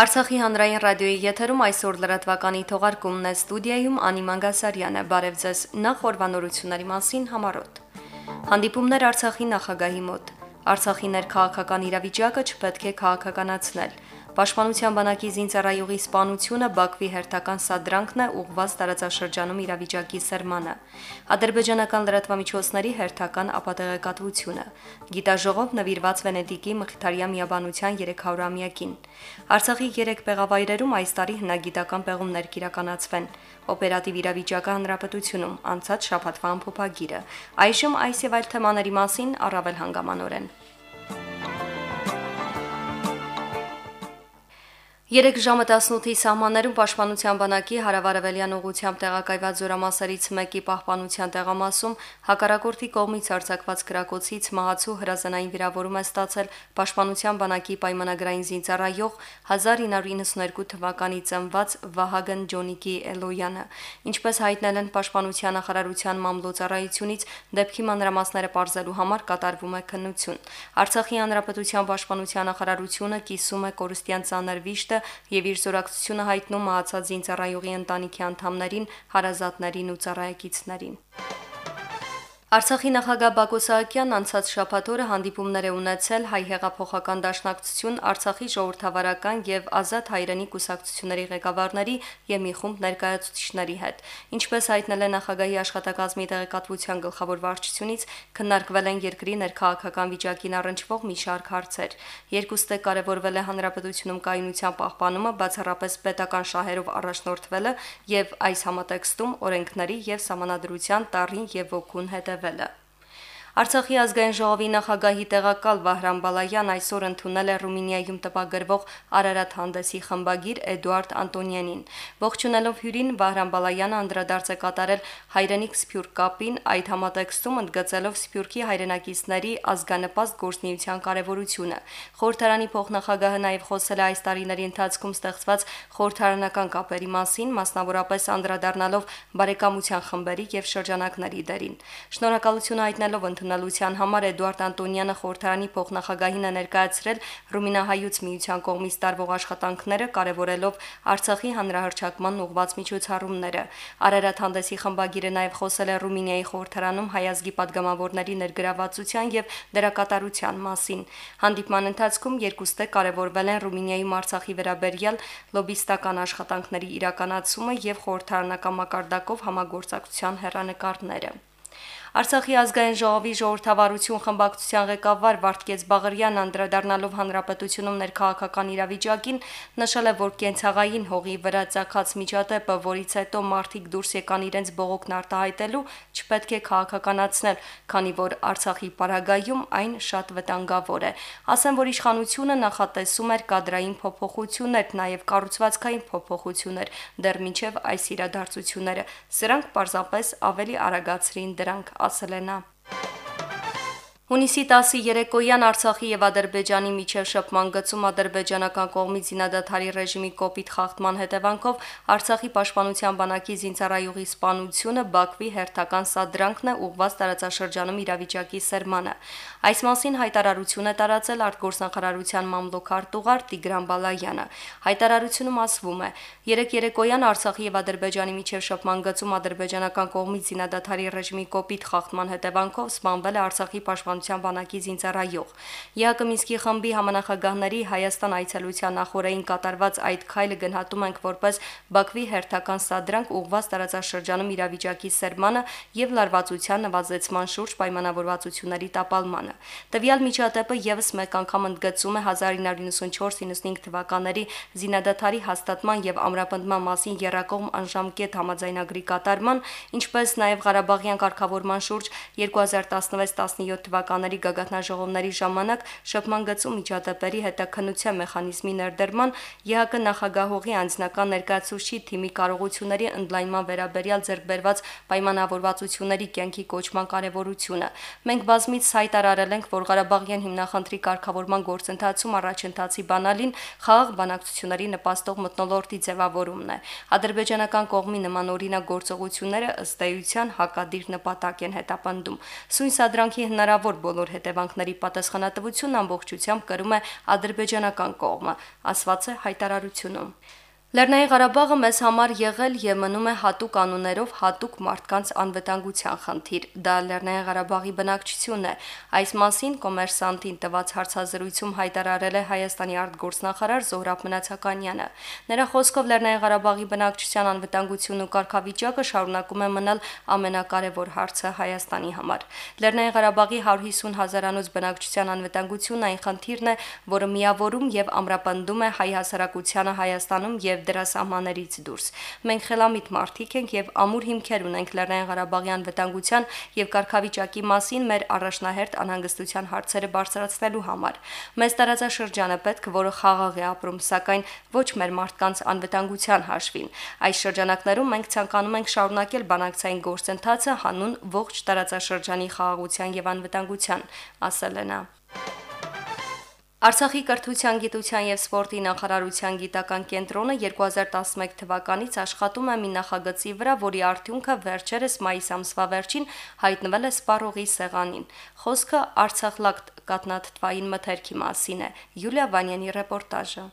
Արցախի հանրային ռադիոյի եթերում այսօր լրատվականի թողարկումն է ստուդիայում Անի Մանգասարյանը։ Բարև ձեզ։ Նախ օրվանորությունների մասին համարոտ։ Հանդիպումներ Արցախի նախագահի մոտ։ Արցախի ներքաղաքական իրավիճակը չպետք է քաղաքականացնել։ Պաշտպանության բանակի զինծառայողի սպանությունը Բաքվի հերթական սադրանքն է ուղված տարածաշրջանում իրավիճակի սերմանը։ Ադրբեջանական լրատվամիջոցների հերթական ապատեղեկատվությունը։ Գիտաժողով նվիրված Վենետիկի Մխիթարյա միաբանության 300-ամյակին։ Արցախի 3 պեղավայրերում այս տարի հնագիտական պեղումներ կիրականացվեն։ Օպերատիվ իրավիճակը հանրապետությունում անցած շաբաթվա ամփոփագիրը։ Այժմ այս եւ այլ թեմաների մասին առավել հանգամանորեն։ Երեք ժամը 18-ի սահմաններում Պաշտպանության բանակի հարավարևելյան ուղությամբ տեղակայված զորամասերից մեկի պահպանության տեղամասում հակառակորդի կողմից արձակված գրակոցից մահացու հրազանային վիրավորում է ստացել Պաշտպանության բանակի պայմանագրային զինծառայող 1992 թվականի ծնված Վահագն Ջոնիկի Էլոյանը։ Ինչպես հայտնել են Պաշտպանության նախարարության մամլոյցարայությունից, դեպքի մանրամասները բարձելու համար կատարվում է քննություն։ Արցախի հանրապետության Պաշտպանության նախարարությունը կիսում է կորստյան ցաներ վիշտը եւ իր զորակցությունը հայտնում մահացած զինծառայողի ընտանիքի անդամներին, հարազատներին ու ծառայեկիցներին։ Արցախի նախագահ Բակո Սահակյանն անցած շաբաթ օրը հանդիպումներ է ունեցել հայ հեղափոխական դաշնակցություն Արցախի ժողովրդավարական եւ ազատ հայրենի կուսակցությունների ղեկավարների եւ մի խումբ ներկայացուցիչների հետ։ Ինչպես հայտնել է նախագահի աշխատակազմի տեղեկատվության գլխավոր վարչությունից, քննարկվել են երկրի ներքաղաքական վիճակին առնչվող մի շարք հարցեր։ Երկուստե կարևորվել է հանրապետությունում կայունության պահպանումը, բացառապես պետական շահերով առաջնորդվելը եւ այս համատեքստում օրենքների եւ համանadrության տարին եւ ոգուն հետև develop. Արցախի ազգային ժողովի նախագահի տեղակալ Վահրամ Բալայան այսօր ընդունել է Ռումինիայում տպագրվող Արարատ հանդեսի խմբագիր Էդուարդ Անտոնյանին։ Ողջունելով հյուրին Վահրամ Բալայանը անդրադարձ է կատարել հայրենիք Սփյուռք կապին, այդ համատեքստում ընդգծելով Սփյուռքի հայրենակիցների ազգանպաստ գործնեության կարևորությունը։ Խորհրդարանի փոխնախագահը նաև խոսել է այս տարիների ընթացքում ստեղծված խորհրդարանական կապերի մասին, մասնավորապես անդրադառնալով բարեկամության խմբերի եւ շրջանակների դերին։ Շնորհակալություն հայտնելով ընդունելության համար Էդուարդ Անտոնյանը խորհրդարանի փոխնախագահին է ներկայացրել Ռումինահայուց միության կողմից տարվող աշխատանքները, կարևորելով Արցախի հանրահռչակման ուղված միջոցառումները։ Արարատ հանդեսի խմբագիրը նաև խոսել է Ռումինիայի խորհրդարանում հայազգի падգամավորների ներգրավվածության եւ դերակատարության մասին։ Հանդիպման ընթացքում երկուստե կարևորվել են Ռումինիայի Մարցախի վերաբերյալ լոբիստական աշխատանքների իրականացումը եւ խորհրդարանական մակարդակով համագործակցության հերանեկարները։ Արցախի ազգային ժողովի ժողովրդավարություն խմբակցության ղեկավար Վարդգես Բաղարյանն անդրադառնալով հանրապետությունում ներքաղաքական իրավիճակին նշել է, որ կենցաղային հողի վրա ցակած միջադեպը, որից հետո մարդիկ դուրս եկան իրենց բողոքն արտահայտելու, չպետք է քաղաքականացնել, քանի որ Արցախի պարագայում այն շատ վտանգավոր է։ Ասեմ, որ իշխանությունը նախատեսում էր կադրային փոփոխություններ, նաև կառուցվածքային փոփոխություններ, դեռ մինչև այս իրադարձությունները։ Սրանք պարզապես ավելի արագացրին դրանք ասել է նա։ Հունիսի 10-ի երեկոյան Արցախի եւ Ադրբեջանի միջև շփման գծում ադրբեջանական կողմից զինադատարի ռեժիմի կոպիտ խախտման հետևանքով Արցախի պաշտպանության բանակի զինծառայողի սպանությունը Բաքվի հերթական սադրանքն է ուղված տարածաշրջանում իրավիճակի սերմանը։ Այս մասին հայտարարություն է տարածել արտգործնախարարության մամլոքարտուղար Տիգրան Բալայանը։ Հայտարարությունում ասվում է. Երեք երեկոյան Արցախի եւ Ադրբեջանի միջև շփման գծում ադրբեջանական կողմից զինադատարի ռեժիմի կոպիտ խախտման հետևանքով սպանվել է Արցախի պաշտպանության պաշտպանության բանակի զինծառայող։ ԵԱԿ Մինսկի խմբի համանախագահների Հայաստան այցելության նախորդին կատարված այդ քայլը գնահատում ենք որպես Բաքվի հերթական սադրանք ուղղված տարածաշրջանում իրավիճակի սերմանը եւ լարվածության նվազեցման շուրջ պայմանավորվածությունների տապալմանը։ Տվյալ միջադեպը եւս մեկ անգամ ընդգծում է 1994-95 թվականների զինադատարի հաստատման եւ ամրապնդման մասին երակողմ անժամկետ համաձայնագրի կատարման, ինչպես նաեւ Ղարաբաղյան կարգավորման շուրջ 2016-17 թվականների թվականների գագաթնաժողովների ժամանակ շփման գծում միջադեպերի հետաքննության մեխանիզմի ներդրման ԵՀԿ նախագահողի անձնական ներկայացուցիչի թիմի կարողությունների ընդլայնման վերաբերյալ ձեռքբերված պայմանավորվածությունների կյանքի կոչման կարևորությունը։ Մենք բազմից հայտարարել ենք, որ Ղարաբաղյան հիմնախնդրի կարգավորման գործընթացում առաջընթացի բանալին խաղաղ բանակցությունների նպաստող մտնոլորտի ձևավորումն է։ Ադրբեջանական կողմի նման օրինակ գործողությունները ըստ էության հակադիր նպատակ են հետապնդում։ Սույն սադրանքի հնարավոր բոլոր հետևանքների պատասխանատվությունն ամբողջությամբ կրում է ադրբեջանական կողմը, ասված է հայտարարությունում։ Լեռնային Ղարաբաղը մեզ համար եղել եւ մնում է հատուկ անուններով հատուկ մարդկանց անվտանգության խնդիր։ Դա Լեռնային Ղարաբաղի բնակչությունն է։ Այս մասին կոմերսանտին տված հարցազրույցում հայտարարել է Հայաստանի արտգործնախարար Զոհրաբ Մնացականյանը։ Նրա խոսքով Լեռնային Ղարաբաղի բնակչության անվտանգությունն ու կարգավիճակը շարունակում է մնալ ամենակարևոր հարցը Հայաստանի համար։ Լեռնային Ղարաբաղի 150 հազարանոց բնակչության անվտանգությունն այն խնդիրն է, որը միավորում եւ ամրապնդում է հայ հասարակությանը Հայաստանում եւ եւ դրա սահմաններից դուրս։ Մենք խելամիտ մարդիկ ենք եւ ամուր հիմքեր ունենք Լեռնային Ղարաբաղյան վտանգության եւ կարգավիճակի մասին մեր առաջնահերթ անհանգստության հարցերը բարձրացնելու համար։ Մեծ տարածաշրջանը պետք որը խաղաղ է ապրում, սակայն ոչ մեր մարդկանց անվտանգության հաշվին։ Այս շրջանակներում մենք ցանկանում ենք շարունակել բանակցային գործընթացը հանուն ողջ տարածաշրջանի խաղաղության եւ անվտանգության, ասել է նա. Արցախի կրթության, գիտության եւ սպորտի նախարարության գիտական կենտրոնը 2011 թվականից աշխատում է մի նախագծի վրա, որի արդյունքը վերջերս մայիս ամսվա վերջին հայտնվել է սպառողի սեղանին։ Խոսքը Արցախ լակտ կատնաթթվային մթերքի մասին է։ Յուլիա Վանյանի ռեպորտաժը։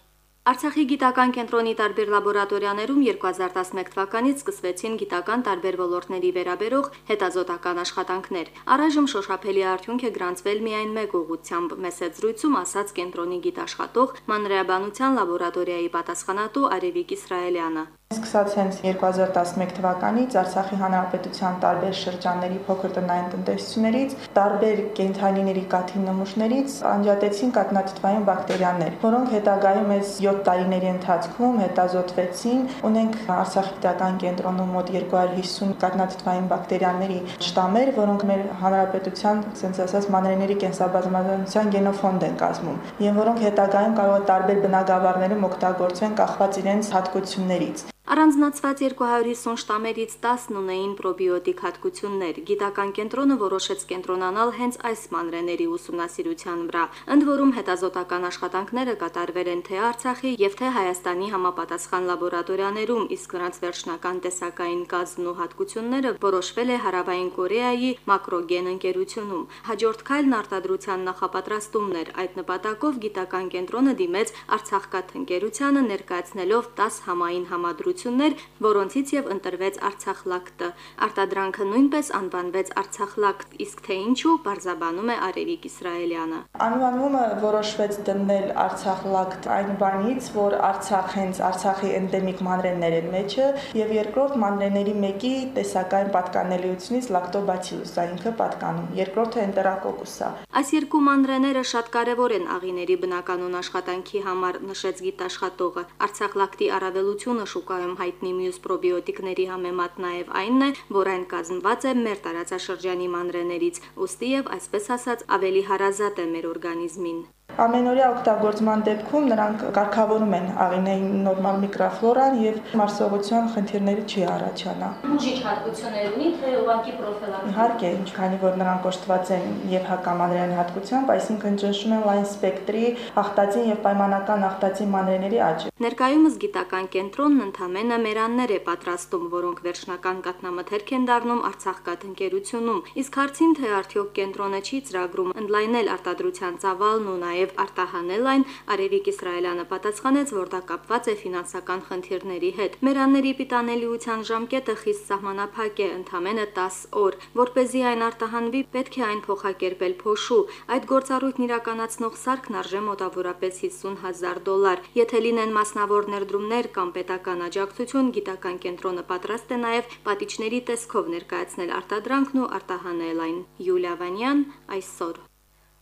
Արցախի գիտական կենտրոնի տարբեր լաբորատորիաներում 2011 թվականից սկսվեցին գիտական տարբեր ոլորտների վերաբերող հետազոտական աշխատանքներ։ Առայժմ շոշափելի արդյունք է գրանցվել միայն մեկ ուղությամբ՝ մեսեջ զրույցում ասաց կենտրոնի գիտաշխատող մանրեաբանության լաբորատորիայի պատասխանատու Արևիկ Իսրայելյանը։ Սկսած հենց 2011 թվականից Արցախի Հանրապետության տարբեր շրջանների փոքր տնային տնտեսություններից, տարբեր կենթանիների կաթի նմուշներից անջատեցին կատնաթթվային բակտերիաներ, որոնք հետագայում այս 7 տարիների ընթացքում հետազոտվեցին։ Ունենք Արցախի գիտական կենտրոնում մոտ 250 կատնաթթվային բակտերիաների շտամեր, որոնք մեր հանրապետության, ասենց ասած, մանրէների կենսաբազմազանության գենոֆոնդ են կազմում, եւ որոնք հետագայում կարող է տարբեր բնակավարներում օգտագործվեն կախված իրենց հատկություններից։ Առանձնացված 250 շտամերից 10-ն ունեին պրոբիոտիկ հատկություններ։ Գիտական կենտրոնը որոշեց կենտրոնանալ հենց այս մանրեների ուսումնասիրության վրա։ Ընդ որում հետազոտական աշխատանքները կատարվել են թե Արցախի եւ թե Հայաստանի համապատասխան լաբորատորիաներում, իսկ նրանց վերջնական տեսակային կազմն ու հատկությունները որոշվել է Հարավային Կորեայի մակրոգեն ընկերությունում։ Հաջորդ քայլն արտադրության նախապատրաստումն էր։ Այդ նպատակով գիտական կենտրոնը դիմեց Արցախկաթ ընկերությանը ներկայացնելով 10 համային համադրություն ընկերություններ, որոնցից եւ ընտրվեց Արցախլակտը։ Արտադրանքը նույնպես անվանվեց Արցախլակտ, իսկ թե ինչու, բարձաբանում է Արևիկ Իսրայելյանը։ Անվանումը որոշվեց դնել Արցախլակտ այն բանից, որ Արցախ հենց Արցախի էնդեմիկ մանրեններ են մեջը եւ երկրորդ մանրեների մեկի տեսակային պատկանելիությունից լակտոբացիլուսը ինքը պատկանում։ Երկրորդը էնտերակոկուսը։ Այս երկու մանրեները շատ կարևոր են աղիների բնականոն աշխատանքի համար, նշեց գիտաշխատողը։ Արցախլակտի առավելությունը շուկայում Եվրոպայում հայտնի մյուս պրոբիոտիկների համեմատ նաև այնն է, որ այն կազմված է մեր տարածաշրջանի մանրեներից, ուստի եւ այսպես ասած ավելի հարազատ է մեր օրգանիզմին ամենօրյա օգտագործման դեպքում նրանք կարգավորում են աղինեի նորմալ միկրոֆլորան եւ մարսողության խնդիրները չի առաջանա։ Բուժիչ հատկություններ ունի, թե ուղղակի պրոֆիլակտիկ։ Իհարկե, քանի որ նրանք կոչված են եւ հակամանրեան հատկությամբ, այսինքն ճնշում են լայն սպեկտրի ախտածին եւ պայմանական ախտածին մանրեների աճը։ Ներկայումս գիտական կենտրոնն ընդամենը մերաններ է պատրաստում, որոնք վերջնական կատնամթերք են դառնում Արցախ կաթ ընկերությունում։ Իսկ հարցին թե արդյոք կենտրոնը չի ծրագրում ընդլայնել արտադրության ծավալն ու նաեւ եւ արտահանել այն, Արևիկ Իսրայելյանը պատասխանեց, որ դա կապված է ֆինանսական խնդիրների հետ։ Մերանների պիտանելիության ժամկետը խիստ սահմանափակ է, ընդամենը 10 օր։ Որ เป զի այն արտահանվի, պետք է այն փոխակերպել փոշու։ Այդ գործառույթն իրականացնող սարքն արժե մոտավորապես 50000 դոլար։ Եթե լինեն մասնավոր ներդրումներ կամ պետական աջակցություն, գիտական կենտրոնը պատրաստ է նաև պատիճների տեսքով ներկայացնել արտադրանքն ու արտահանել այն։ Յուլիա Վանյան այսօր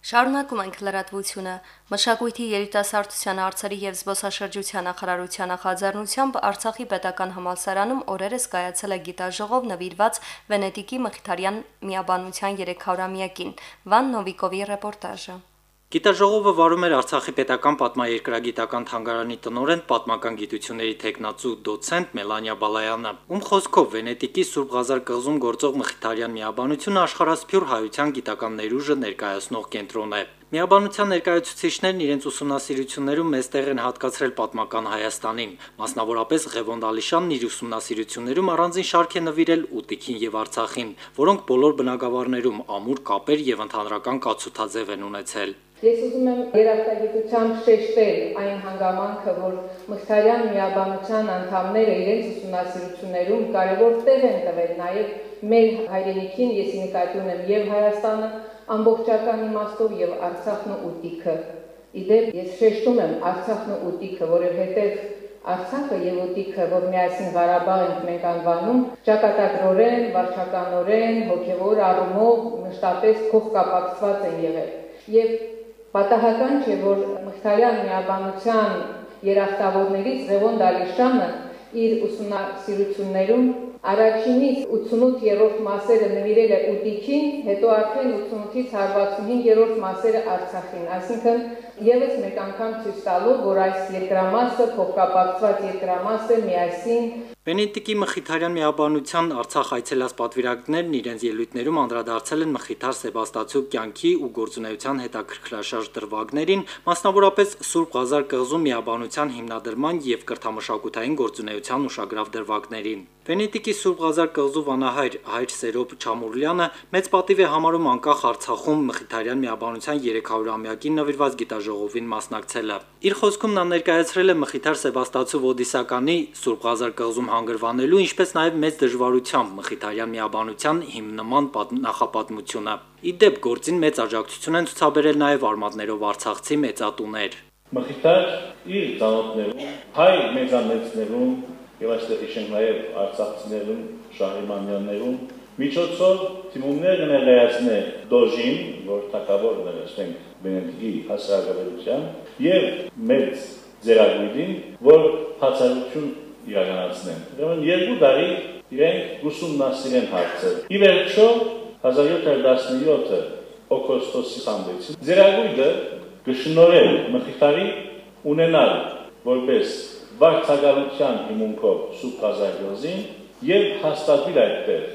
Շարունակում ենք լրատվությունը։ Մշակույթի երիտասարդության հարցերի եւ զբոսաշրջության նախարարության նախաձեռնությամբ Արցախի պետական համալսարանում օրերս կայացել է գիտաժողով նվիրված Վենետիկի Մխիթարյան միաբանության 300-ամյակին։ Վան Նովիկովի ռեպորտաժը։ Գիտաժողովը վարում էր Արցախի պետական պատմաերկրագիտական թանգարանի տնօրեն պատմական գիտությունների տեխնացու դոցենտ Մելանիա Բալայանը, ում խոսքով Վենետիկի Սուրբ Ղազար կղզում գործող Մխիթարյան միաբանությունը աշխարհասփյուր հայության գիտական ներուժը ներկայացնող կենտրոն է։ Միաբանության ներկայացուցիչներն իրենց ուսումնասիրություններում մեծ տեղ են հատկացրել պատմական Հայաստանին։ Մասնավորապես Ղևոն Ալիշյանն իր ուսումնասիրություններում առանձին շարք է նվիրել Ուտիքին եւ Արցախին, որոնք բոլոր բնակավարներում ամուր կապեր եւ ընդհանրական կացութաձև են ունեցել։ Ես ուզում եմ երախտագիտությամբ շեշտել այն հանգամանքը, որ Մխիթարյան միաբանության անդամները իրենց ուսումնասիրություններում կարևոր տեղ են տվել նաև մեր հայրենիքին, ես նկատի ունեմ եւ Հայաստանը, ամբողջական իմաստով եւ Արցախն ու Ուտիքը։ Իդեպ ես շեշտում եմ Արցախն ու Ուտիքը, որովհետեւ Արցախը եւ Ուտիքը, որ միասին Ղարաբաղ ենք մենք անվանում, ճակատագրորեն, վարչականորեն, հոգեվոր առումով մշտապես փոխկապակցված են եղել։ Եվ պատահական չէ, որ Մխիթարյան միաբանության երախտավորներից Ղևոն Դալիշյանը իր ուսումնասիրություններում Առաջինից 88-րդ մասերը նվիրել է Ուտիքին, հետո արդեն 88-ից 165-րդ մասերը Արցախին, այսինքն եւս մեկ անգամ ցույց տալու, որ այս երկրամասը փոխկապակցված երկրամաս է միասին Վենետիկի Մխիթարյան միաբանության Արցախ այցելած պատվիրակներն իրենց ելույթներում անդրադարձել են Մխիթար Սեբաստացու կյանքի ու գործունեության հետաքրքրաշարժ դրվագներին, մասնավորապես Սուրբ Ղազար կղզու միաբանության հիմնադրման եւ կրթամշակութային գործունեության ուշագրավ դրվագներին։ Վենետիկի Սուրբ Ղազար կղզու վանահայր հայր Սերոբ Չամուրլյանը մեծ պատիվ է համարում անկախ Արցախում Մխիթարյան միաբանության 300-ամյակին նվիրված գիտաժողովին մասնակցելը։ Իր խոսքում նա ներկայացրել է Մխիթար Սեբաստացու Ոդիսականի Սուրբ Ղազար կղզում հանգրվանելու, ինչպես նաև մեծ դժվարությամբ Մխիթարյան միաբանության հիմնման նախապատմությունը։ Իդեպ գործին մեծ աջակցություն են ցուցաբերել նաև արմատներով արցախցի մեծատուներ։ Մխիթար իր ծանոթներում, հայ մեծամեծներում եւ այստեղ հիշենք նաեւ արցախցիներում, շահիմանյաններում միջոցով թիմումներ ներկայացնել դոժին, որ թակավոր ներեցնենք Բենեդիկի հասարակության եւ մեծ ձերագույդին, որ հացարություն իրականացնեն։ Ուրեմն երկու տարի իրենք ուսումնասիրեն հարցը։ Ի վերջո 1717 օգոստոսի 26-ին ձերագույդը գշնորել մխիթարի ունենալ որպես վարչակալության հիմունքով Սուրբ Ղազարյոզին եւ հաստատվել այդտեղ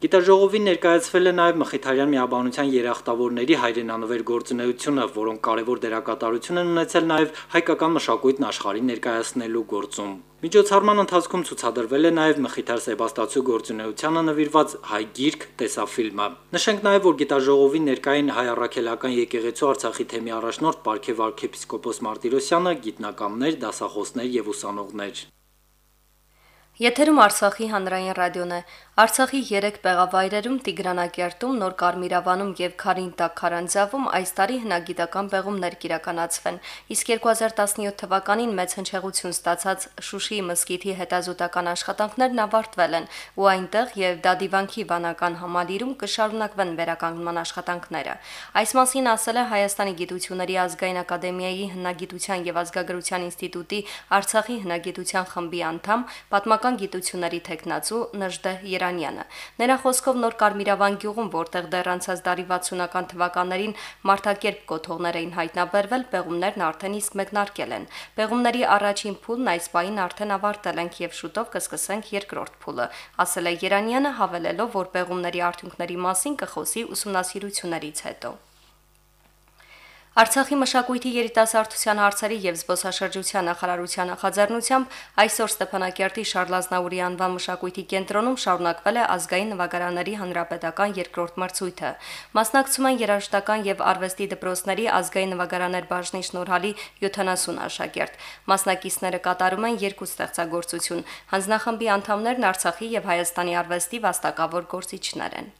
Գիտաժողովին ներկայացվել է նաև Մխիթարյան միաբանության երախտավորների հայրենանվեր գործունեությունը, որոնք կարևոր դերակատարություն են ունեցել նաև հայկական մշակույթն աշխարհին ներկայացնելու գործում։ Միջոցառման ընթացքում ցուցադրվել է նաև Մխիթար Սեբաստացու գործունեությանը նվիրված հայ գիրք տեսաֆիլմը։ Նշենք նաև, որ գիտաժողովին ներկային հայ առաքելական եկեղեցու Արցախի թեմի առաջնորդ Պարքև arczepiskopos Մարտիրոսյանը, գիտնականներ, դասախոսներ եւ ուսանողներ։ Եթերում Արցախի հանրային ռադիոն է։ Արցախի 3 պեղավայրերում Տիգրանակերտում, Նոր Կարմիրավանում եւ Խարինտակ Խարանձավում այս տարի հնագիտական պեղումներ կիրականացվեն։ Իսկ 2017 թվականին մեծ հնչեղություն ստացած Շուշիի մսկիթի հետազոտական աշխատանքներն ավարտվել են, ու այնտեղ եւ Դադիվանքի վանական համալիրում կշարունակվեն վերականգնման աշխատանքները։ Այս մասին ասել է Հայաստանի Գիտությունների ազգային ակադեմիայի հնագիտության եւ ազգագրության ինստիտուտի Արցախի հնագիտության խմբի անդամ պատմական պետական գիտությունների տեխնացու Նժդե Երանյանը։ Նրա խոսքով Նոր Կարմիրավան գյուղում, որտեղ դեռ անցած դարի 60-ական թվականներին մարդակերպ կոթողներ էին հայտնաբերվել, պեղումներն արդեն իսկ մեկնարկել են։ Պեղումների առաջին փուլն այս պահին արդեն ավարտել ենք եւ շուտով կսկսենք երկրորդ փուլը, ասել է Երանյանը հավելելով, որ պեղումների արդյունքների մասին կխոսի ուսումնասիրություններից հետո։ Արցախի մշակույթի երիտասարդության հարցերի եւ զբոսաշրջության նախարարության նախաձեռնությամբ այսօր Ստեփանակերտի Շարլազնաուրի անվան մշակույթի կենտրոնում շարունակվել է ազգային նվագարանների հանրապետական երկրորդ մրցույթը։ Մասնակցում են երաժշտական եւ արվեստի դպրոցների ազգային նվագարաններ բաժնի շնորհալի 70 աշակերտ։ Մասնակիցները կատարում են երկու ստեղծագործություն։ Հանձնախմբի անդամներն Արցախի եւ Հայաստանի արվեստի վաստակավոր գործիչներ են։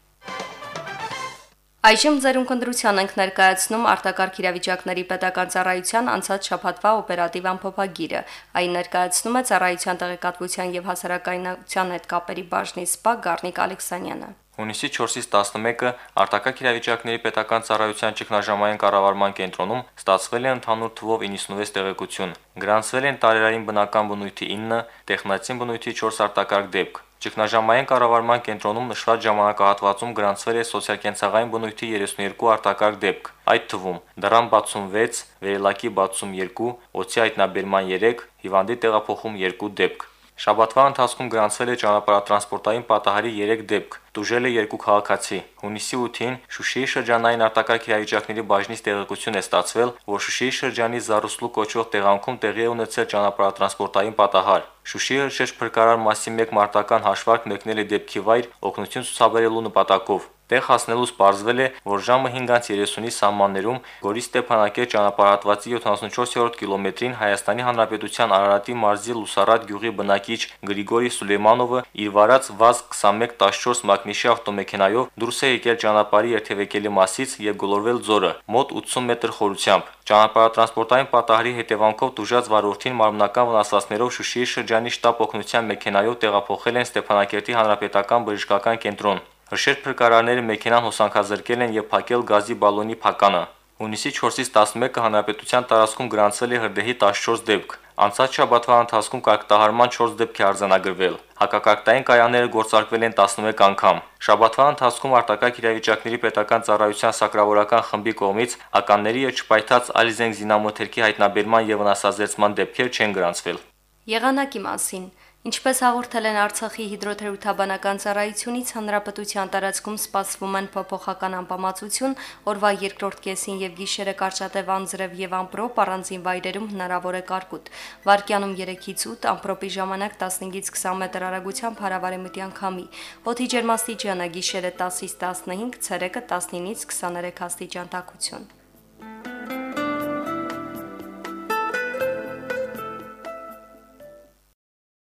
Այժմ ձերուն կնդրության ենք ներկայացնում արտակարգ իրավիճակների պետական ծառայության անցած շաբաթվա օպերատիվ ամփոփագիրը։ Այն ներկայացնում է ծառայության տեղեկատվության եւ հասարակայնության հետ կապերի բաժնի սպա Գառնիկ Ալեքսանյանը։ Հունիսի 4-ից 11-ը արտակարգ իրավիճակների պետական ծառայության ճգնաժամային կառավարման կենտրոնում ստացվել է ընդհանուր թվով 96 տեղեկություն։ Գրանցվել են տարերային բնական բնույթի 9, տեխնացին բնույթի 4 արտակարգ դեպք։ Ճգնաժամային կառավարման կենտրոնում նշված ժամանակահատվածում գրանցվել է սոցիալ-կենցաղային բնույթի 32 արտակարգ դեպք, այդ թվում դրամ 66, վերելակի 62, օծի հայտնաբերման 3, հիվանդի տեղափոխում 2 դեպք։ Շաբաթվա ընթացքում գրանցվել է ճանապարհատրանսպորտային պատահարի 3 դեպք, տուժել է երկու քաղաքացի։ Հունիսի 8-ին Շուշիի շրջանային արտակարգ իրավիճակների բաժնից տեղեկություն է ստացվել, որ Շուշիի շրջանի Զարուսլու կոչվող տեղանքում տեղի է ունեցել ճանապարհատրանսպորտային պատահար։ Շուշիի հրշեջ փրկարար մասի 1 մարտական հաշվարկ մեկնել է դեպքի վայր օգնություն ցուցաբերելու նպատակով։ Տեղ հասնելուց պարզվել է, որ ժամը 5:30-ի սահմաններում Գորի Ստեփանակերտ ճանապարհատվածի 74-րդ կիլոմետրին Հայաստանի Հանրապետության Արարատի մարզի Լուսարատ գյուղի բնակիչ Գրիգորի Սուլեյմանովը իր վարած ՎԱԶ-2114 մակնիշի ավտոմեքենայով դուրս է եկել ճանապարհի երթևեկելի մասից եւ գլորվել ձորը մոտ 80 մետր խորությամբ։ Ճանապարհատրանսպորտային պատահարի հետևանքով դժուժած վարորդին մարմնական վնասվածքներով Շուշիի շրջանի շտապ օգնության մեքենայով տեղափոխել են Ստեփանակերտի հանրապետական բժշկական կենտրոն։ Հրշեջ փրկարարները մեքենան հոսանքազրկել են եւ փակել գազի բալոնի փականը։ Հունիսի 4-ից 11-ը հանրապետության տարածքում գրանցվել է հրդեհի 14 դեպք։ Անցած շաբաթվա ընթացքում կարգտահարման 4 դեպք է արձանագրվել։ Հակակարգտային կայանները գործարկվել են 11 անգամ։ Շաբաթվա ընթացքում արտակարգ իրավիճակների պետական ծառայության սակրավորական խմբի կողմից ականների եւ չպայթած ալիզենք զինամոթերքի հայտնաբերման եւ վնասազերծման դեպքեր չեն գրանցվել։ Եղանակի մասին Ինչպես հաղորդել են Արցախի հիդրոթերապևտաբանական ծառայությունից, հանրապետության տարածքում սպասվում են փոփոխական անբավարարություն, օրվա երկրորդ կեսին եւ գիշերը կարճատև անձրև եւ ամպրոպ առանձին վայրերում հնարավոր է կարկուտ։ Վարկյանում 3-ից 8, ամպրոպի ժամանակ 15-ից 20 մետր արագությամբ հարավարեմտյան քամի։ Օդի ջերմաստիճանը գիշերը 10-ից 15, ցերեկը 19-ից 23 աստիճան տաքություն։